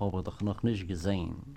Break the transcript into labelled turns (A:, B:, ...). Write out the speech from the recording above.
A: hab ich doch noch nicht gesehen.